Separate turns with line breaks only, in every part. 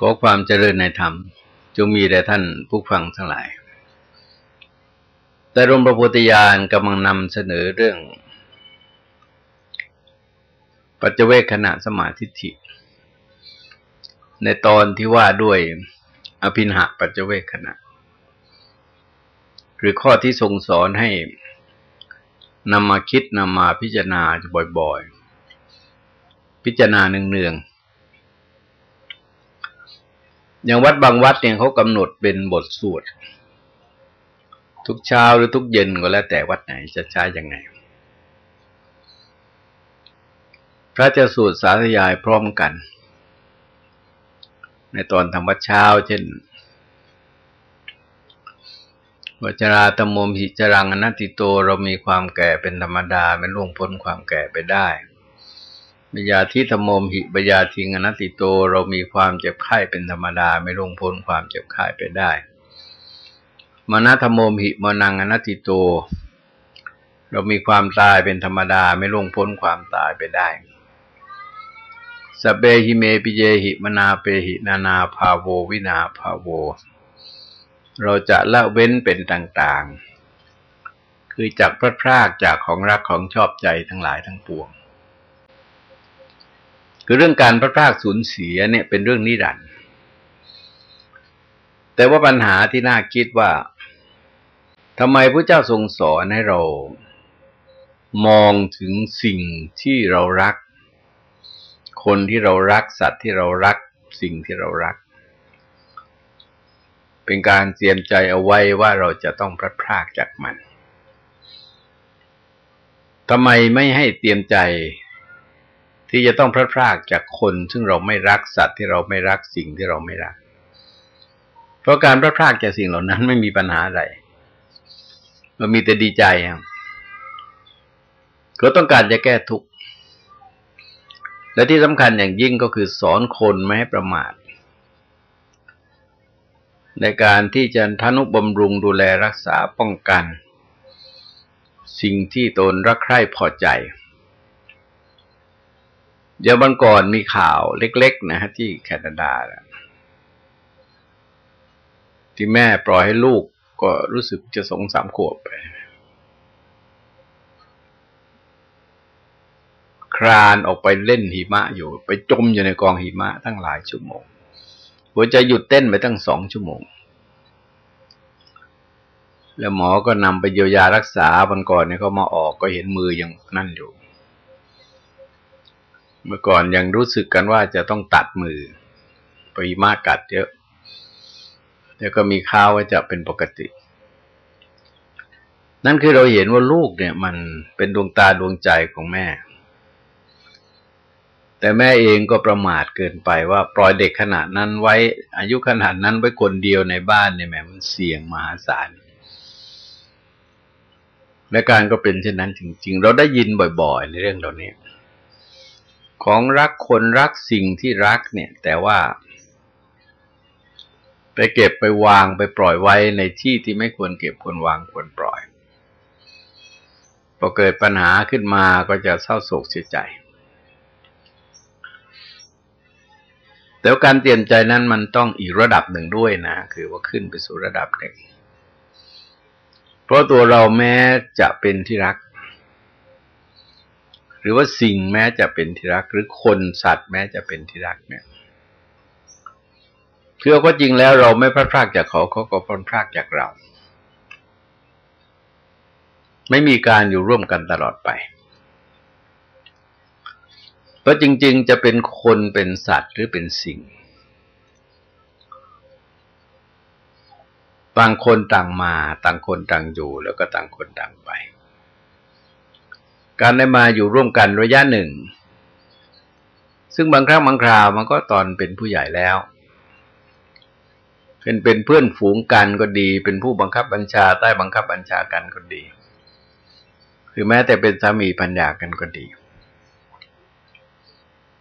ขอความเจริญในธรรม จงมีแด่ท่านผู้ฟังทั้งหลาย แต่รมประพุทธญาณกำลังนำเสนอเรื่อง ปัจเจเวคขณะสมาธิิในตอนที่ว่าด้วยอภินหะปัจเจเวคขณะ หรือข้อที่ทรงสอนให้นำมาคิดนำมาพิจารณาบ่อยๆ พิจารณาเนืองๆ อย่างวัดบางวัดเนี่ยเขากำหนดเป็นบทสวด ทุกเช้าหรือทุกเย็นก็แล้วแต่วัดไหนจะใช้ยังไง พระจะสวดสาธยายพร้อมกัน ในตอนทำวัดเช้า เช่นวจราตมมหิจรังอนัตติโตเรามีความแก่เป็นธรรมดาไม่ล่วงพ้นความแก่ไปได้ บยาทิธมมหิบยาทิงอนัตติโต เรามีความเจ็บไข้เป็นธรรมดาไม่ล่วงพ้นความเจ็บไข้ไปได้มณธรมมหิมนังอนัตติโต เรามีความตายเป็นธรรมดาไม่ล่วงพ้นความตายไปได้สเปหิเมปิเยหิมนาเปหินานาภาโววินาภาโว เราจะละเว้นเป็นต่าง ๆ คือจากพระพรากจากของรักของชอบใจทั้งหลายทั้งปวง คือเรื่องการพระพรากสูญเสียเนี่ยเป็นเรื่องนิรันดร์แต่ว่าปัญหาที่น่าคิดว่าทำไมพระเจ้าทรงสอนให้เรา มองถึงสิ่งที่เรารัก คนที่เรารักสัตว์ที่เรารักสิ่งที่เรารัก เป็นการเตรียมใจเอาไว้ว่าเราจะต้องพลัดพรากจากมันทำไมไม่ให้เตรียมใจ ที่จะต้องพลัดพรากจากคนซึ่งเราไม่รักสัตว์ที่เราไม่รักสิ่งที่เราไม่รัก เพราะการพลัดพรากจากสิ่งเหล่านั้นไม่มีปัญหาอะไรมันมีแต่ดีใจครับก็ต้องการจะแก้ทุกข์และที่สำคัญอย่างยิ่งก็คือสอนคนไม่ให้ประมาท ในการที่จะทนุบำรุงดูแลรักษาป้องกัน สิ่งที่ตนรักใคร่พอใจ เดี๋ยวบันก่อนมีข่าวเล็ก ๆ นะฮะที่แคนาดาที่แม่ปล่อยให้ลูกก็รู้สึกจะสงสามขวบไปครานออกไปเล่นหิมะอยู่ ไปจมอยู่ในกองหิมะตั้งหลายชั่วโมง หัวใจหยุดเต้นไปตั้งสองชั่วโมง แล้วหมอก็นำไปเยียวยารักษาวันก่อนเนี่ยเขามาออกก็เห็นมือยังนั่นอยู่ เมื่อก่อนยังรู้สึกกันว่าจะต้องตัดมือปริมากัดเยอะแล้วก็มีข้าวว่าจะเป็นปกติ นั่นคือเราเห็นว่าลูกเนี่ย มันเป็นดวงตาดวงใจของแม่ แต่แม่เองก็ประมาทเกินไปว่าปล่อยเด็กขนาดนั้นไว้ อายุขนาดนั้นไว้คนเดียวในบ้านเนี่ยแม่มันเสี่ยงมหาศาลและการก็เป็นเช่นนั้นจริง ๆ เราได้ยินบ่อย ๆ ในเรื่องเหล่านี้ ของรักคนรักสิ่งที่รักเนี่ย แต่ว่า ไปเก็บไปวางไปปล่อยไว้ในที่ที่ไม่ควรเก็บควรวางควรปล่อยพอเกิดปัญหาขึ้นมาก็จะเศร้าโศกเสียใจ แต่การเตรียมใจนั้นมันต้องอีกระดับหนึ่งด้วยนะ คือว่าขึ้นไปสู่ระดับหนึ่งเพราะตัวเราแม้จะเป็นที่รัก รือว่าสิ่งแม้จะเป็นที่รัก หรือคนสัตว์แม้จะเป็นที่รักเนี่ยคือก็จริงแล้วเราไม่พลาดพลาดจากเขาเขาก็พลาดพลาดจากเรา ไม่มีการอยู่ร่วมกันตลอดไป เพราะจริง ๆ จะเป็นคนเป็นสัตว์หรือเป็นสิ่ง ต่างคนต่างมา ต่างคนต่างอยู่แล้วก็ต่างคนต่างไป การได้มาอยู่ร่วมกันระยะหนึ่ง ซึ่งบางครั้งบางคราวมันก็ตอนเป็นผู้ใหญ่แล้วเป็นเป็นเพื่อนฝูงกันก็ดี เป็นผู้บังคับบัญชาใต้บังคับบัญชากันก็ดีคือแม้แต่เป็นสามีปัญญากันก็ดี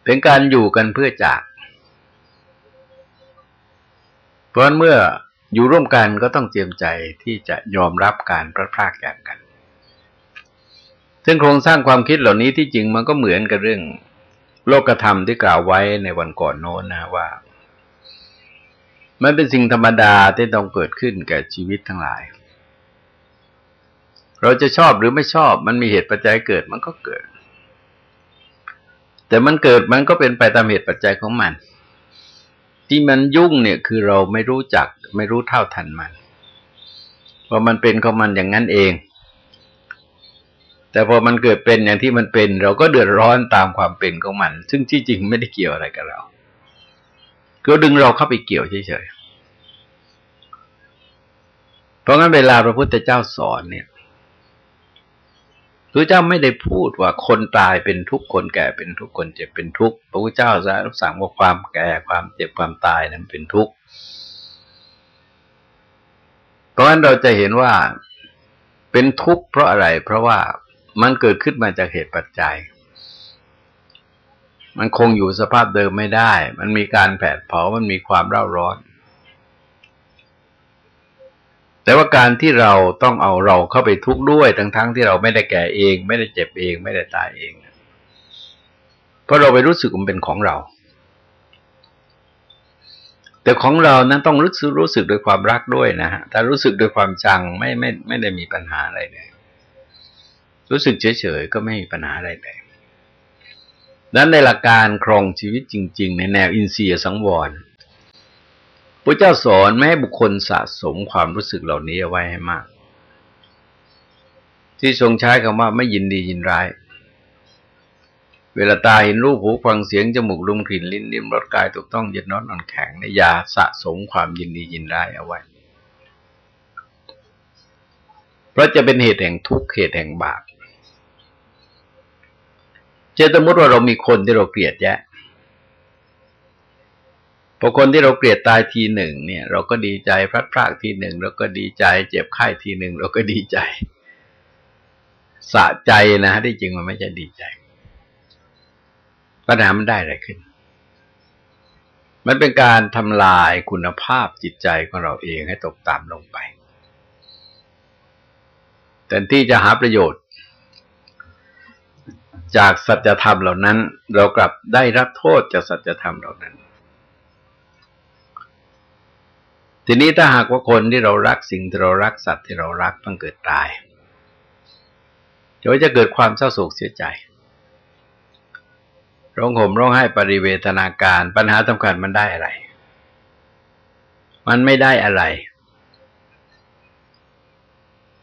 เป็นการอยู่กันเพื่อจาก เพราะเมื่ออยู่ร่วมกันก็ต้องเตรียมใจที่จะยอมรับการพลาดพลาดจากกัน ซึ่งโครงสร้างความคิดเหล่านี้ที่จริงมันก็เหมือนกับเรื่อง โลกธรรมที่กล่าวไว้ในวันก่อนโน้นนะว่า มันเป็นสิ่งธรรมดาที่ต้องเกิดขึ้นแก่ชีวิตทั้งหลาย เราจะชอบหรือไม่ชอบ มันมีเหตุปัจจัยเกิดมันก็เกิด แต่มันเกิดมันก็เป็นไปตามเหตุปัจจัยของมัน ที่มันยุ่งเนี่ยคือเราไม่รู้จัก ไม่รู้เท่าทันมันพอมันเป็นของมันอย่างนั้นเอง แต่พอมันเกิดเป็นอย่างที่มันเป็น เราก็เดือดร้อนตามความเป็นของมัน ซึ่งที่จริงไม่ได้เกี่ยวอะไรกับเราก็ดึงเราเข้าไปเกี่ยวเฉยๆเพราะงั้นเวลาพระพุทธเจ้าสอนเนี่ยพระเจ้าไม่ได้พูดว่าคนตายเป็นทุกข์คนแก่เป็นทุกข์คนเจ็บเป็นทุกข์พระพุทธเจ้าจะสั่งว่าความแก่ความเจ็บความตายนั้นเป็นทุกข์เพราะฉะนั้นเราจะเห็นว่าเป็นทุกข์เพราะอะไร เพราะว่า มันเกิดขึ้นมาจากเหตุปัจจัย มันคงอยู่สภาพเดิมไม่ได้ มันมีการแผดเผา มันมีความเร่าร้อน แต่ว่าการที่เราต้องเอาเราเข้าไปทุกข์ด้วย ทั้งๆทที่เราไม่ได้แก่เอง ไม่ได้เจ็บเอง ไม่ได้ตายเอง เพราะเราไปรู้สึกมันเป็นของเรา แต่ของเรานั้นต้องรู้สึกรู้สึกด้วยความรักด้วยนะฮะ ถ้ารู้สึกด้วยความชังไม่ไม่ไม่ได้มีปัญหาอะไรเลย รู้สึกเฉยๆก็ไม่มีปัญหาอะไรเลยนั้นในหลักการครองชีวิตจริง ๆ ในแนวอินทรียสังวรพระเจ้าสอนไม่ให้บุคคลสะสมความรู้สึกเหล่านี้เอาไว้ให้มาก ที่ทรงใช้คำว่าไม่ยินดียินร้าย เวลาตาเห็นรูปหูฟังเสียงจมูกลุมกลิ่นลิ้นลิ้มรสกายถูกต้องเย็นน้อนนอนแข็งในยาสะสมความยินดียินร้ายเอาไว้ เพราะจะเป็นเหตุแห่งทุกข์เหตุแห่งบาป เช่นสมมติว่าเรามีคนที่เราเกลียดแยะพอคนที่เราเกลียดตายทีหนึ่งเนี่ย เราก็ดีใจพลัดพรากทีหนึ่งเราก็ดีใจ เจ็บไข้ทีหนึ่งเราก็ดีใจ สะใจนะที่จริงมันไม่ใช่ดีใจปัญหามันได้อะไรขึ้น มันเป็นการทำลายคุณภาพจิตใจของเราเองให้ตกต่ำลงไปแต่ที่จะหาประโยชน์ จากสัจธรรมเหล่านั้น เรากลับได้รับโทษจากสัจธรรมเหล่านั้น ทีนี้ถ้าหากว่าคนที่เรารักสิ่งที่เรารักสัตว์ที่เรารักต้องเกิดตายจะจะเกิดความเศร้าโศกเสียใจร้องห่มร้องไห้ปริเวทนาการ ปัญหาสำคัญมันได้อะไร มันไม่ได้อะไร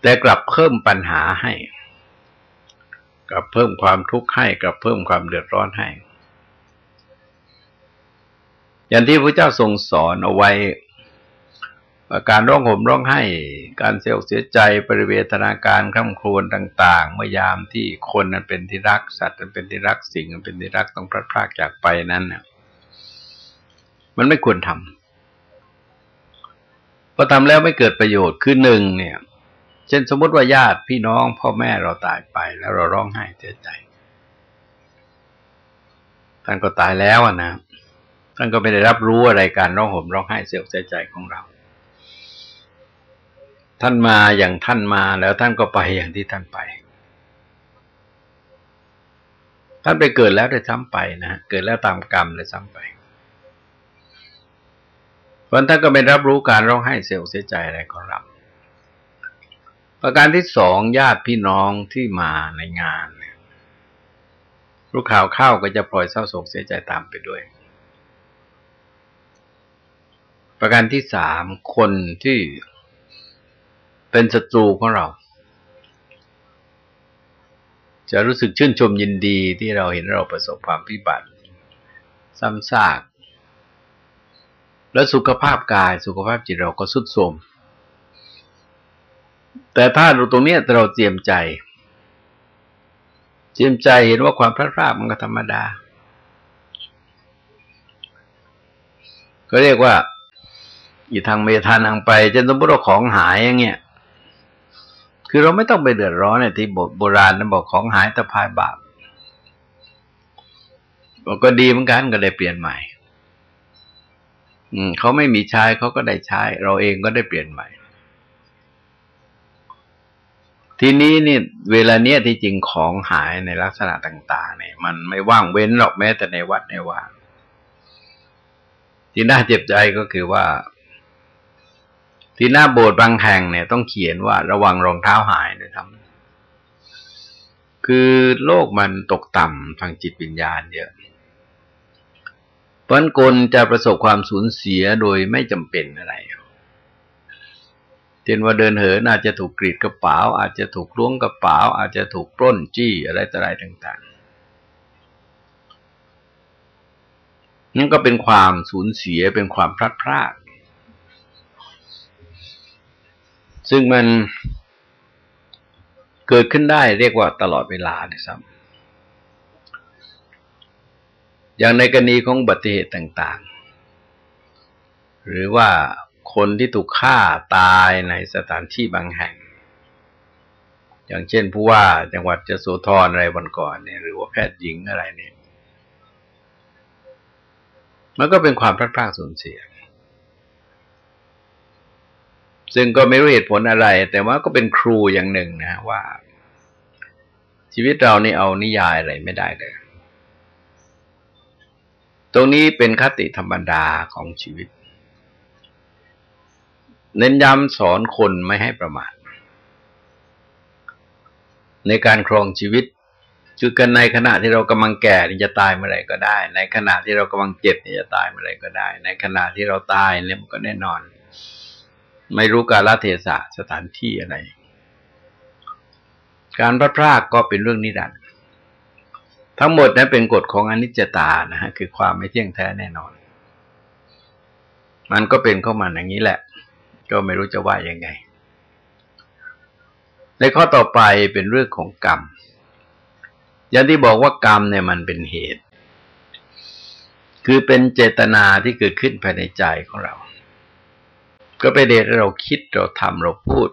แต่กลับเพิ่มปัญหาให้ กับเพิ่มความทุกข์ให้กับเพิ่มความเดือดร้อนให้ อย่างที่พระเจ้าทรงสอนเอาไว้การร้องห่มร้องไห้ การเสียอกเสียใจปริเวทนาการข้ามครวนต่างๆ เมื่อยามที่คนนั้นเป็นที่รัก สัตว์นั้นเป็นที่รักสิ่งนั้นเป็นที่รักต้องพลัดพรากจากไปนั้นน่ะมันไม่ควรทำพอทำแล้วไม่เกิดประโยชน์คือหนึ่งเนี่ย เช่นสมมติว่าญาติพี่น้องพ่อแม่เราตายไปแล้วเราร้องไห้เสียใจ ท่านก็ตายแล้วนะ ท่านก็ไม่ได้รับรู้อะไรการร้องห่มร้องไห้เสียเสียใจของเรา ท่านมาอย่างท่านมาแล้วท่านก็ไปอย่างที่ท่านไป ท่านไปเกิดแล้วได้ซ้ำไปนะเกิดแล้วตามกรรมได้ซ้ำไปเพราะท่านก็ไม่รับรู้การร้องไห้เสียเสียใจอะไรของเรา ประการที่สองญาติพี่น้องที่มาในงานเนี่ยรู้ข่าวเข้าก็จะปล่อยเศร้าโศกเสียใจตามไปด้วย ประการที่สามคนที่เป็นศัตรูของเรา จะรู้สึกชื่นชมยินดีที่เราเห็นเราประสบความพิบัติ ซ้ำซาก และสุขภาพกายสุขภาพจิตเราก็สุดโทรม แต่ถ้าเราตรงนี้เราเตรียมใจเตรียมใจเห็นว่าความพลาดพลาดมันก็ธรรมดา ก็เรียกว่าอีทางเมทานังไปจนสมมติว่าของหายอย่างเงี้ยคือเราไม่ต้องไปเดือดร้อนในที่โบราณนั้นบอกของหายตะพายบาปบอกก็ดีเหมือนกันก็ได้เปลี่ยนใหม่ อืมเขาไม่มีใช้เขาก็ได้ใช้ เราเองก็ได้เปลี่ยนใหม่ ทีนี้นี่เวลาเนี้ยที่จริงของหายในลักษณะต่าง ๆ เนี่ย มันไม่ว่างเว้นหรอกแม้แต่ในวัดในว่าที่น่าเจ็บใจก็คือว่า ที่หน้าโบสถ์บางแห่งเนี่ย ต้องเขียนว่าระวังรองเท้าหายด้วยทำคือโลกมันตกต่ำทางจิตวิญญาณเยอะเพราะคนจะประสบความสูญเสียโดยไม่จำเป็นอะไร เช่นว่าเดินเหินอาจจะถูกกรีดกระเป๋า อาจจะถูกล้วงกระเป๋า อาจจะถูกปล้นจี้อะไรต่ออะไรต่างๆนั่นก็เป็นความสูญเสียเป็นความพลาดพลาดซึ่งมันเกิดขึ้นได้เรียกว่าตลอดเวลาเลยซ้ำอย่างในกรณีของบัติเหตุต่าง ๆ หรือว่า คนที่ถูกฆ่าตายในสถานที่บางแห่ง อย่างเช่นผู้ว่าจังหวัดจะโสธรอะไรวันก่อนเนี่ยหรือว่าแพทย์หญิงอะไรเนี่ยมันก็เป็นความพลาดพลาดสูญเสีย ซึ่งก็ไม่รู้เหตุผลอะไร แต่ว่าก็เป็นครูอย่างหนึ่งนะว่า ชีวิตเรานี่เอานิยายอะไรไม่ได้เลย ตรงนี้เป็นคติธรรมดาของชีวิต เน้นย้ำสอนคนไม่ให้ประมาทในการครองชีวิต คือกันในขณะที่เรากำลังแก่จะตายเมื่อไหร่ก็ได้ ในขณะที่เรากำลังเจ็บจะตายเมื่อไหร่ก็ได้ ในขณะที่เราตายเนี่ยมันก็แน่นอน ไม่รู้กาลเทศะสถานที่อะไร การพลาดพลาดก็เป็นเรื่องนิรันดร์ทั้งหมดนั้นเป็นกฎของอนิจจตานะฮะคือความไม่เที่ยงแท้แน่นอน มันก็เป็นเข้ามาอย่างนี้แหละ ก็ไม่รู้จะว่ายังไง ในข้อต่อไปเป็นเรื่องของกรรม อย่างที่บอกว่ากรรมเนี่ยมันเป็นเหตุ คือเป็นเจตนาที่เกิดขึ้นภายในใจของเรา ก็เป็นเดชเราคิดเราทำเราพูด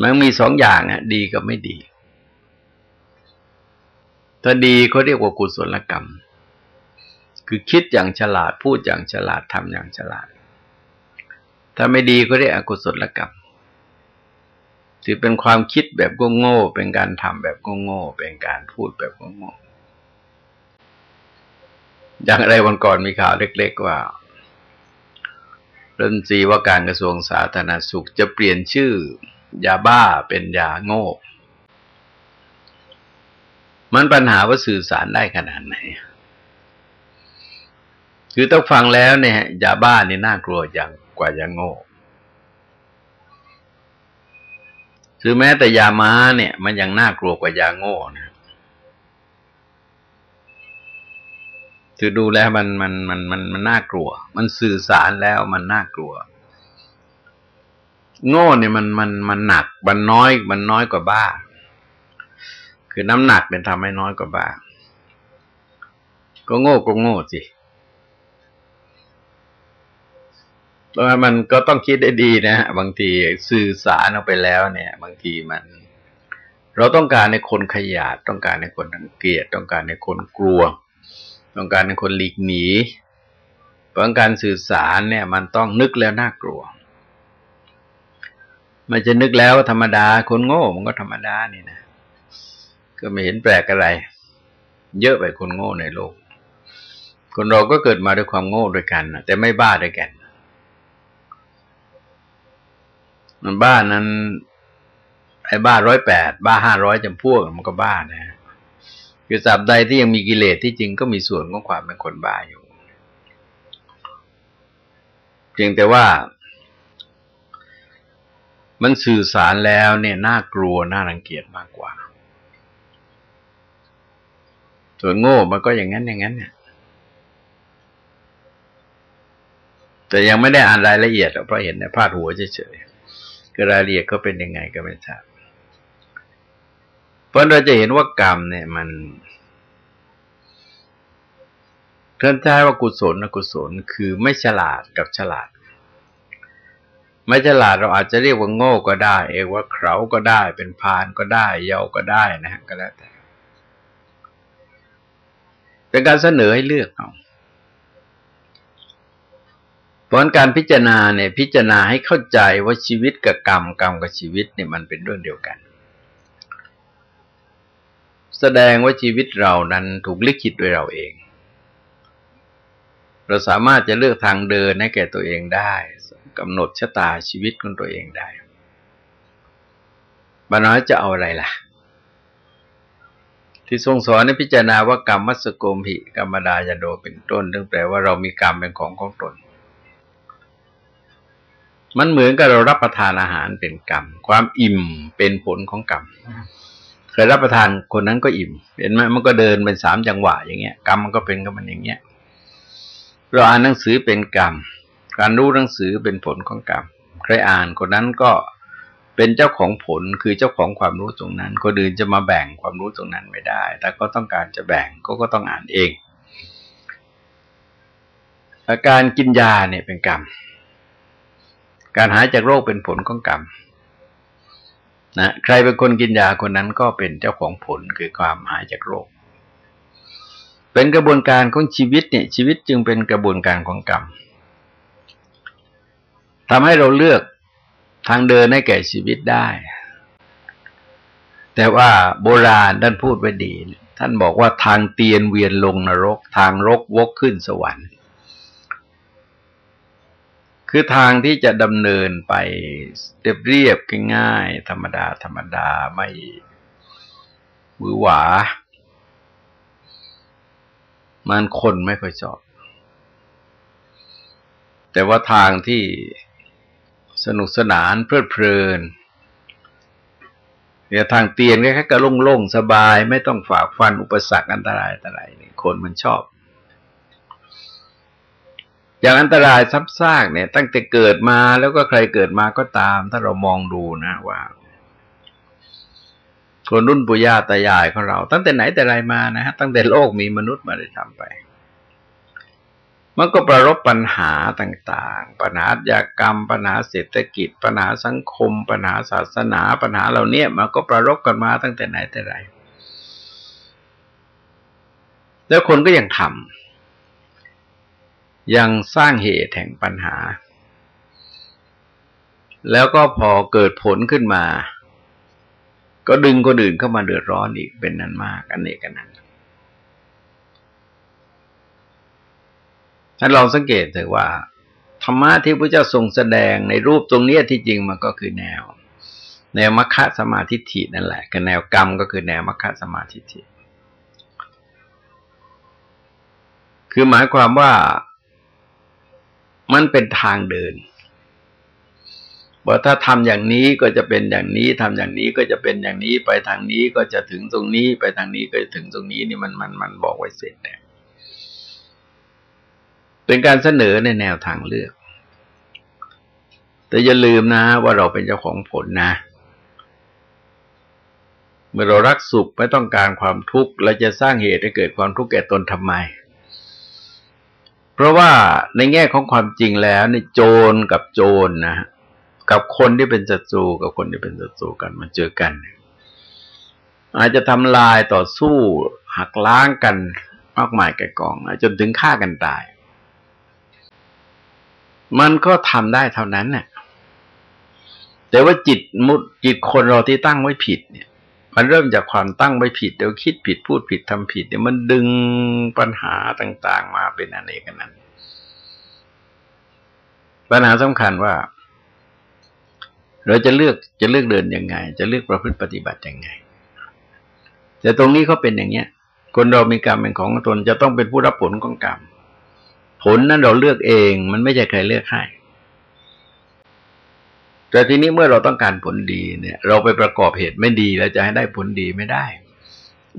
มันมีสองอย่างอะ ดีกับไม่ดี ถ้าดีเขาเรียกว่ากุศลกรรมคือคิดอย่างฉลาดพูดอย่างฉลาดทำอย่างฉลาด ถ้าไม่ดีก็เรียกอกุศลกรรมถือเป็นความคิดแบบโง่ๆเป็นการทำแบบโง่ๆเป็นการพูดแบบโง่ๆอย่างไรวันก่อนมีข่าวเล็ก ๆ ว่ารัฐมนตรีว่าการกระทรวงสาธารณสุขจะเปลี่ยนชื่อยาบ้าเป็นยาโง่ มันปัญหาว่าสื่อสารได้ขนาดไหน คือต้องฟังแล้วเนี่ยยาบ้านี่น่ากลัวอย่าง กว่ายาโง่คือแม้แต่ยาม้าเนี่ย มันยังน่ากลัวกว่ายาโง่นะคือดูแล้วมันมันมันมันมันน่ากลัว มันสื่อสารแล้วมันน่ากลัว โง่เนี่ยมันมันมันหนัก มันน้อย มันน้อยกว่าบ้า คือน้ำหนักเป็นทำให้น้อยกว่าบ้า ก็โง่ก็โง่สิ เพราะมันก็ต้องคิดได้ดีนะฮะบางทีสื่อสารออกไปแล้วเนี่ย บางทีมัน เราต้องการในคนขยาด ต้องการในคนรังเกียจต้องการในคนกลัว ต้องการในคนหลีกหนีเพราะการสื่อสารเนี่ย มันต้องนึกแล้วน่ากลัว มันจะนึกแล้วธรรมดาคนโง่ มันก็ธรรมดานี่นะก็ไม่เห็นแปลกอะไร เยอะไปคนโง่ในโลก คนเราก็เกิดมาด้วยความโง่ด้วยกันแต่ไม่บ้าด้วยกัน มันบ้านนั้น ไอ้บ้าร้อยแปดบ้าห้าร้อยจำพวกมันก็บ้านะคือสับใดที่ยังมีกิเลสที่จริงก็มีส่วนของความเป็นคนบ้าอยู่เพียงแต่ว่า มันสื่อสารแล้วเนี่ยน่ากลัวน่ารังเกียจมากกว่า ส่วนโง่มันก็อย่างนั้นอย่างนั้นเนี่ยแต่ยังไม่ได้อ่านรายละเอียดเพราะเห็นในพาดหัวเฉยๆ คือรายละเอียดก็เป็นยังไงก็ไม่ทราบเพราะเราจะเห็นว่ากรรมเนี่ยมันเคลื่อนใจว่ากุศลอกุศลคือไม่ฉลาดกับฉลาด ไม่ฉลาดเราอาจจะเรียกว่าโง่ก็ได้ เอว่าเขาก็ได้เป็นพานก็ได้ เยาก็ได้นะฮะก็แล้วแต่ เป็นการเสนอให้เลือกเอา เพราะการพิจารณาเนี่ยพิจารณาให้เข้าใจว่าชีวิตกับกรรมกรรมกับชีวิตเนี่ยมันเป็นเรื่องเดียวกัน แสดงว่าชีวิตเรานั้นถูกลิขิตโดยเราเอง เราสามารถจะเลือกทางเดินให้แก่ตัวเองได้กำหนดชะตาชีวิตของตัวเองได้บารรณาจะเอาอะไรล่ะ ที่ทรงสอนในพิจารณาว่ากรรมมัสโกมหิกรรมดายโดเป็นต้นซึ่งแปลว่าเรามีกรรมเป็นของของตน มันเหมือนกับเรารับประทานอาหารเป็นกรรม ความอิ่มเป็นผลของกรรมเคยรับประทานคนนั้นก็อิ่ม เห็นไหมมันก็เดินเป็นสามจังหวะอย่างเงี้ยกรรมมันก็เป็นกับมันอย่างเงี้ยเราอ่านหนังสือเป็นกรรม การรู้หนังสือเป็นผลของกรรมใครอ่านคนนั้นก็เป็นเจ้าของผลคือเจ้าของความรู้ตรงนั้นคนอื่นจะมาแบ่งความรู้ตรงนั้นไม่ได้ แต่ก็ต้องการจะแบ่งก็ก็ต้องอ่านเองอาการกินยาเนี่ยเป็นกรรม การหายจากโรคเป็นผลของกรรมนะใครเป็นคนกินยาคนนั้นก็เป็นเจ้าของผลคือความหายจากโรค เป็นกระบวนการของชีวิตเนี่ยชีวิตจึงเป็นกระบวนการของกรรมทำให้เราเลือกทางเดินให้แก่ชีวิตได้ แต่ว่าโบราณท่านพูดไว้ดี ท่านบอกว่าทางเตียนเวียนลงนรก ทางรกวกขึ้นสวรรค์ คือทางที่จะดำเนินไปเรียบเรียบง่ายๆธรรมดาธรรมดาไม่มือหวา มันคนไม่ค่อยชอบ แต่ว่าทางที่สนุกสนานเพลิดเพลินเนี่ยทางเตียนแค่ก็โล่งๆสบาย ไม่ต้องฝากฟันอุปสรรคอันตรายอะไรคนมันชอบ อย่างอันตรายซับซากเนี่ย ตั้งแต่เกิดมาแล้วก็ใครเกิดมาก็ตาม ถ้าเรามองดูนะว่า คนรุ่นปุยาตายายของเรา ตั้งแต่ไหนแต่ไรมานะฮะตั้งแต่โลกมีมนุษย์มาได้ทำไป มันก็ประรบปัญหาต่าง ๆ ปัญหายากรรม ปัญหาเศรษฐกิจ ปัญหาสังคม ปัญหาศาสนา ปัญหาเหล่านี้มันก็ประรบกันมาตั้งแต่ไหนแต่ไร แล้วคนก็ยังทำ ยังสร้างเหตุแห่งปัญหา แล้วก็พอเกิดผลขึ้นมา ก็ดึงคนอื่นเข้ามาเดือดร้อนอีกเป็นนั้นมากอันนี้กันนั้นท่านลองสังเกตเถอะว่า ธรรมะที่พระเจ้าทรงแสดงในรูปตรงนี้ที่จริงมันก็คือแนว แนวมัคคะสมาธิฐินั่นแหละกับแนวกรรมก็คือแนวมัคคะสมาธิฐิคือหมายความว่า มันเป็นทางเดินบอกถ้าทำอย่างนี้ก็จะเป็นอย่างนี้ทำอย่างนี้ก็จะเป็นอย่างนี้ไปทางนี้ก็จะถึงตรงนี้ไปทางนี้ก็จะถึงตรงนี้นี่มันมันมันบอกไว้เสร็จเนี่ยเป็นการเสนอในแนวทางเลือก แต่อย่าลืมนะว่าเราเป็นเจ้าของผลนะ เมื่อเรารักสุขไม่ต้องการความทุกข์เราจะสร้างเหตุให้เกิดความทุกข์แก่ตนทำไม ราะว่าในแง่ของความจริงแล้วในโจรกับโจรนะกับคนที่เป็นศัตรูกับคนที่เป็นศัตรูกันมันเจอกัน อาจจะทำลายต่อสู้หักล้างกันมากมายแก่กองจนถึงฆ่ากันตาย มันก็ทำได้เท่านั้นน่ะแต่ว่าจิตมุดจิตคนเราที่ตั้งไว้ผิดเนี่ย มันเริ่มจากความตั้งไว้ผิดเดี๋ยวคิดผิดพูดผิดทำผิดเนี่ยมันดึงปัญหาต่างๆ มาเป็นอันเอกนั้น ปัญหาสำคัญว่า เราจะเลือกจะเลือกเดินยังไง จะเลือกประพฤติปฏิบัติยังไง แต่ตรงนี้เขาเป็นอย่างเนี้ย คนเรามีกรรมเป็นของตนจะต้องเป็นผู้รับผลของกรรมผลนั้นเราเลือกเอง มันไม่ใช่ใครเลือกให้ แต่ทีนี้เมื่อเราต้องการผลดีเนี่ย เราไปประกอบเหตุไม่ดีแล้วจะให้ได้ผลดีไม่ได้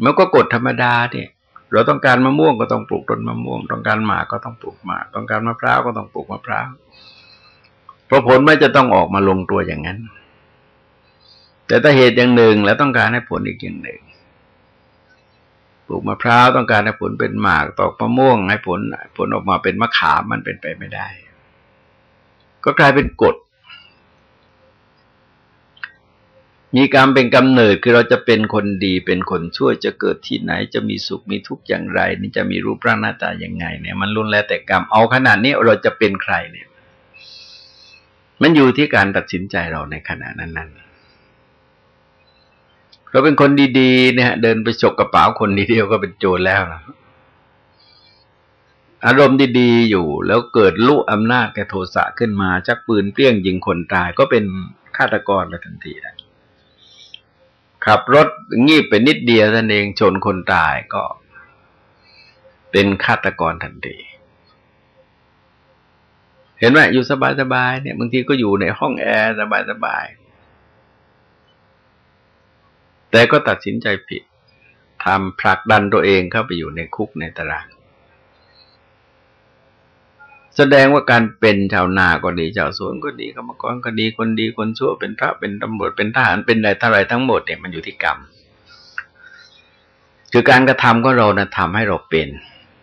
มันก็กฎธรรมดาเนี่ย เราต้องการมะม่วงก็ต้องปลูกต้นมะม่วง ต้องการหมากก็ต้องปลูกหมาก ต้องการมะพร้าวก็ต้องปลูกมะพร้าวเพราะผลไม่จะต้องออกมาลงตัวอย่างนั้น แต่ถ้าเหตุอย่างหนึ่งแล้วต้องการให้ผลอีกอย่างหนึ่งปลูกมะพร้าวต้องการให้ผลเป็นหมากตอกมะม่วงให้ผลผลออกมาเป็นมะขามมันเป็นไปไม่ได้ ก็กลายเป็นกฎ มีกรรมเป็นกำเนิดคือเราจะเป็นคนดีเป็นคนช่วยจะเกิดที่ไหน จะมีสุขมีทุกข์อย่างไร นี่จะมีรูปร่างหน้าตาอย่างไง เนี่ย มันรุนแรงแต่กรรมเอาขนาดนี้เราจะเป็นใครเนี่ย มันอยู่ที่การตัดสินใจเราในขณะนั้นๆเราเป็นคนดีๆ เนี่ย เดินไปฉกกระเป๋าคนนี้เดียวก็เป็นโจรแล้วนะอารมณ์ดีๆอยู่ แล้วเกิดลุอำนาจแกโทสะขึ้นมาชักปืนเปรี้ยงยิงคนตายก็เป็นฆาตกรไปทันทีนะ ขับรถงีบไปนิดเดียวท่านเองชนคนตายก็เป็นฆาตกรทันทีเห็นไหมอยู่สบายๆเนี่ยบางทีก็อยู่ในห้องแอร์สบายๆแต่ก็ตัดสินใจผิดทำผลักดันตัวเองเข้าไปอยู่ในคุกในตาราง แสดงว่าการเป็นชาวนาก็ดีชาวสวนก็ดีกรรมกรก็ดีคนดีคนชั่วเป็นพระเป็นตำรวจเป็นทหารเป็นอะไรท่าไรทั้งหมดเนี่ยมันอยู่ที่กรรม คือการกระทำของเรานะทำให้เราเป็น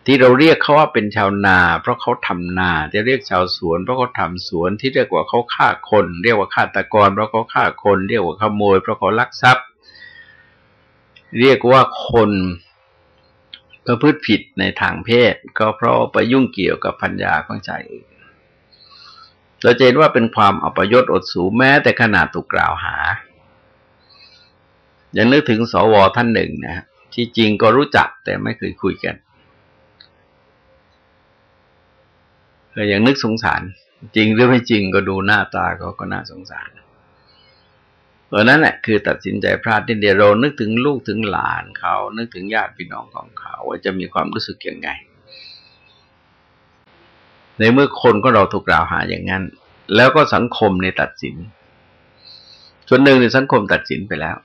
ที่เราเรียกเขาว่าเป็นชาวนา เพราะเขาทำนาจะเรียกชาวสวน เพราะเขาทาสวนที่เรียกว่าเขาฆ่าคน เรียกว่าฆาตกร เพราะเขาฆ่าคน เรียกว่าขโมย เพราะเขาลักทรัพย์ เรียกว่าคน ประพฤติผิดในทางเพศ ก็เพราะไปยุ่งเกี่ยวกับพัญญาของชายอื่นเราเห็นว่าเป็นความอัปยศอดสูแม้แต่ขนาดถูกกล่าวหาอย่างนึกถึงสวท่านหนึ่งนะที่จริงก็รู้จักแต่ไม่เคยคุยกันเลยอย่างนึกสงสาร จริงหรือไม่จริงก็ดูหน้าตาก็ก็น่าสงสาร เพราะนั้นแหละคือตัดสินใจพลาดที่เดียวเรานึกถึงลูกถึงหลานเขา นึกถึงญาติพี่น้องของเขา ว่าจะมีความรู้สึกยังไง ในเมื่อคนก็เราถูกกล่าวหาอย่างนั้น แล้วก็สังคมในตัดสิน ส่วนหนึ่งในสังคมตัดสินไปแล้ว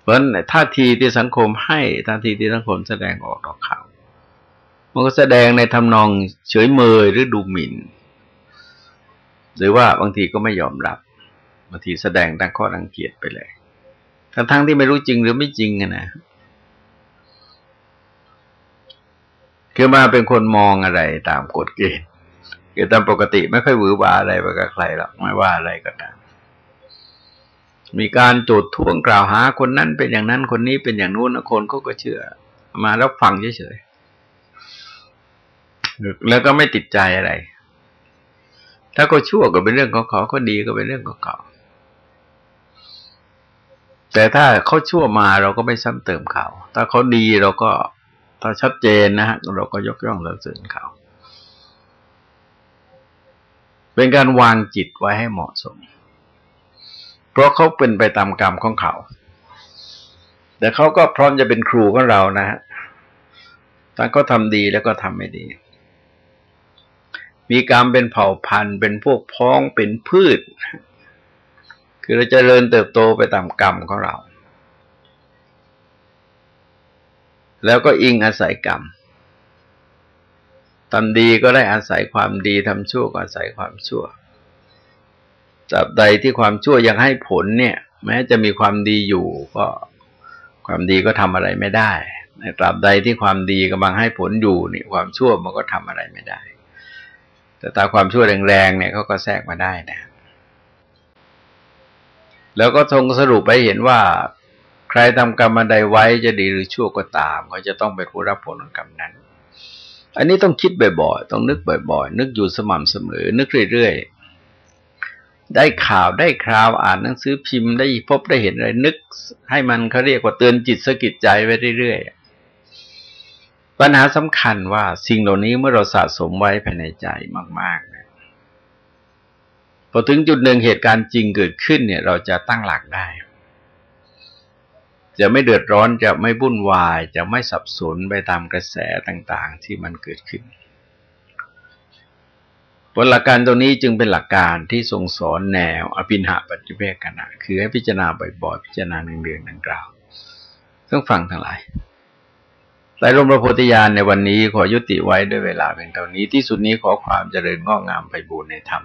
เพราะนั้นท่าทีที่สังคมให้ท่าทีที่สังคมแสดงออกต่อเขามันก็แสดงในทำนองเฉยเมยหรือดูหมิ่น หรือว่าบางทีก็ไม่ยอมรับางทีแสดงตั้งข้อรังเกียจไปเลย ทั้งๆที่ไม่รู้จริงหรือไม่จริงนะคือมาเป็นคนมองอะไรตามกฎเกณฑ์คือตามปกติไม่ค่อยหวือหวาอะไรไปกับใครหรอกไม่ว่าอะไรก็ตามมีการโจดท่วงกล่าวหาคนนั้นเป็นอย่างนั้นคนนี้เป็นอย่างนู้นคนเขาก็เชื่อ มาแล้วฟังเฉยๆแล้วก็ไม่ติดใจอะไร ถ้าก็ชั่วก็เป็นเรื่องของเขาก็ดีก็เป็นเรื่องของเขา แต่ถ้าเขาชั่วมาเราก็ไม่ซ้ำเติมเขา ถ้าเขาดีเราก็ถ้าชัดเจนนะฮะเราก็ยกย่องเราเสริญเขา เป็นการวางจิตไว้ให้เหมาะสม เพราะเขาเป็นไปตามกรรมของเขา แต่เขาก็พร้อมจะเป็นครูของเรานะฮะทั้งเขาทำดีแล้วก็ทำไม่ดี มีกรรมเป็นเผ่าพันธุ์ เป็นพวกพ้องเป็นพืช คือเราจะเริญเติบโตไปตามกรรมของเรา แล้วก็อิงอาศัยกรรมทำดีก็ได้อาศัยความดีทำชั่วก็อาศัยความชั่วตราบใดที่ความชั่วยังให้ผลเนี่ย แม้จะมีความดีอยู่ก็ความดีก็ทำอะไรไม่ได้ตราบใดที่ความดีกำลังให้ผลอยู่นี่ความชั่วมันก็ทำอะไรไม่ได้ แต่ตาความชั่วแรงๆเนี่ยเขาก็แทรกมาได้นะ แล้วก็ทรงสรุปไปเห็นว่า ใครทำกรรมใดไว้จะดีหรือชั่วก็ตาม ก็จะต้องเป็นผู้รับผลของกรรมนั้น อันนี้ต้องคิดบ่อยๆ ต้องนึกบ่อยๆ นึกอยู่สม่ำเสมอ นึกเรื่อยๆ ได้ข่าวได้คราวอ่านหนังสือพิมพ์ได้พบได้เห็นอะไรนึก ให้มันเขาเรียกว่าเตือนจิตสกิดใจไว้เรื่อยๆปัญหาสำคัญว่าสิ่งเหล่านี้เมื่อเราสะสมไว้ภายในใจมากๆ พอถึงจุดหนึ่งเหตุการณ์จริงเกิดขึ้นเนี่ย เราจะตั้งหลักได้ จะไม่เดือดร้อนจะไม่บุ่นวาย จะไม่สับสนไปตามกระแสต่าง ๆ ที่มันเกิดขึ้นผลหลักการตรงนี้จึงเป็นหลักการที่ทรงสอนแนว อภินหาปัจจุเบกนะคือให้พิจารณาบ่อยๆพิจารณาหนึ่งเดือนดังกล่าวต้องฟังทั้งหลายใต้ร่มพระโพธิญาณในวันนี้ขอยุติไว้ด้วยเวลาเป็นเท่านี้ที่สุดนี้ขอความเจริญงอกงามไปบูรณนธรรม